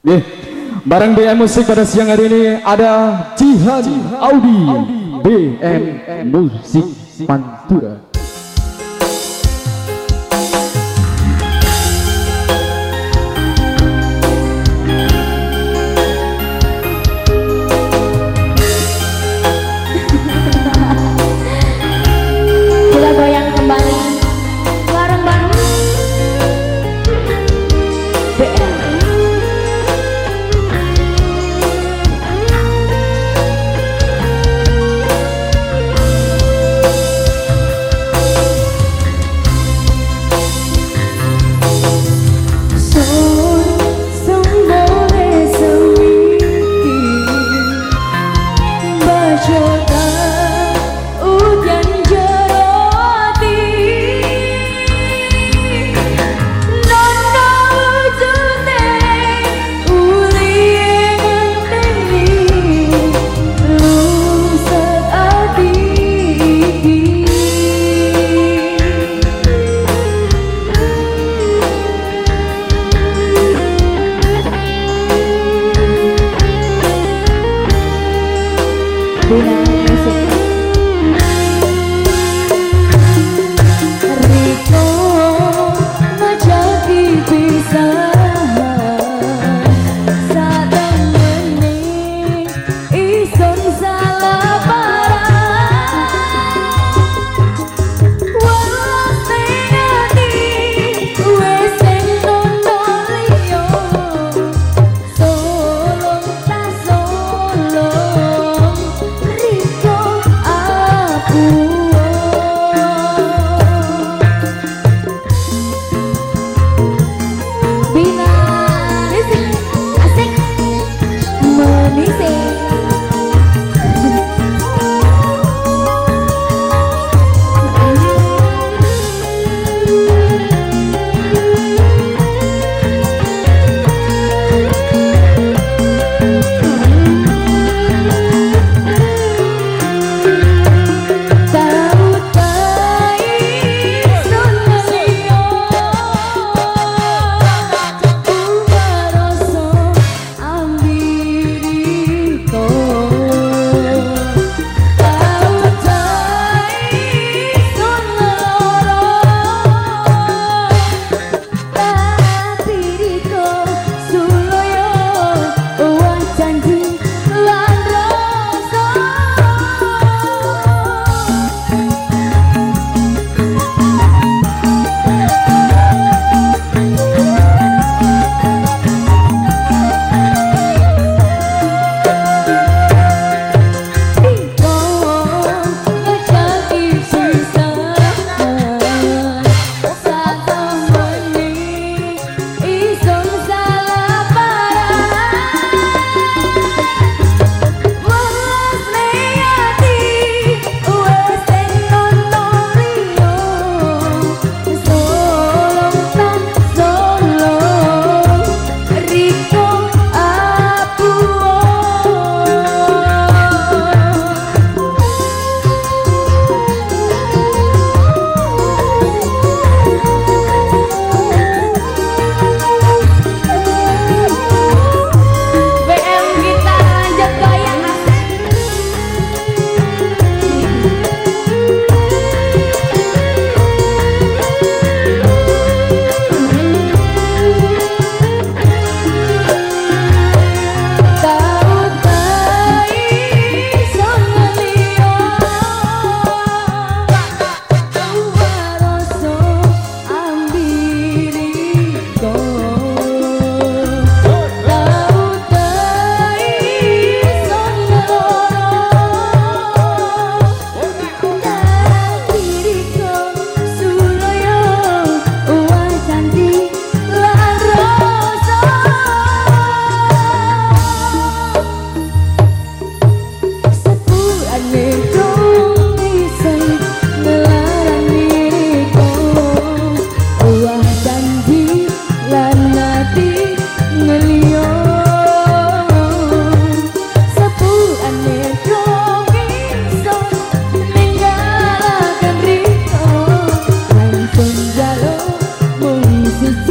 Nih, barang BM Musik pada siang hari ini ada Jihan Audi BM Musik Pantura. treasure Luna. the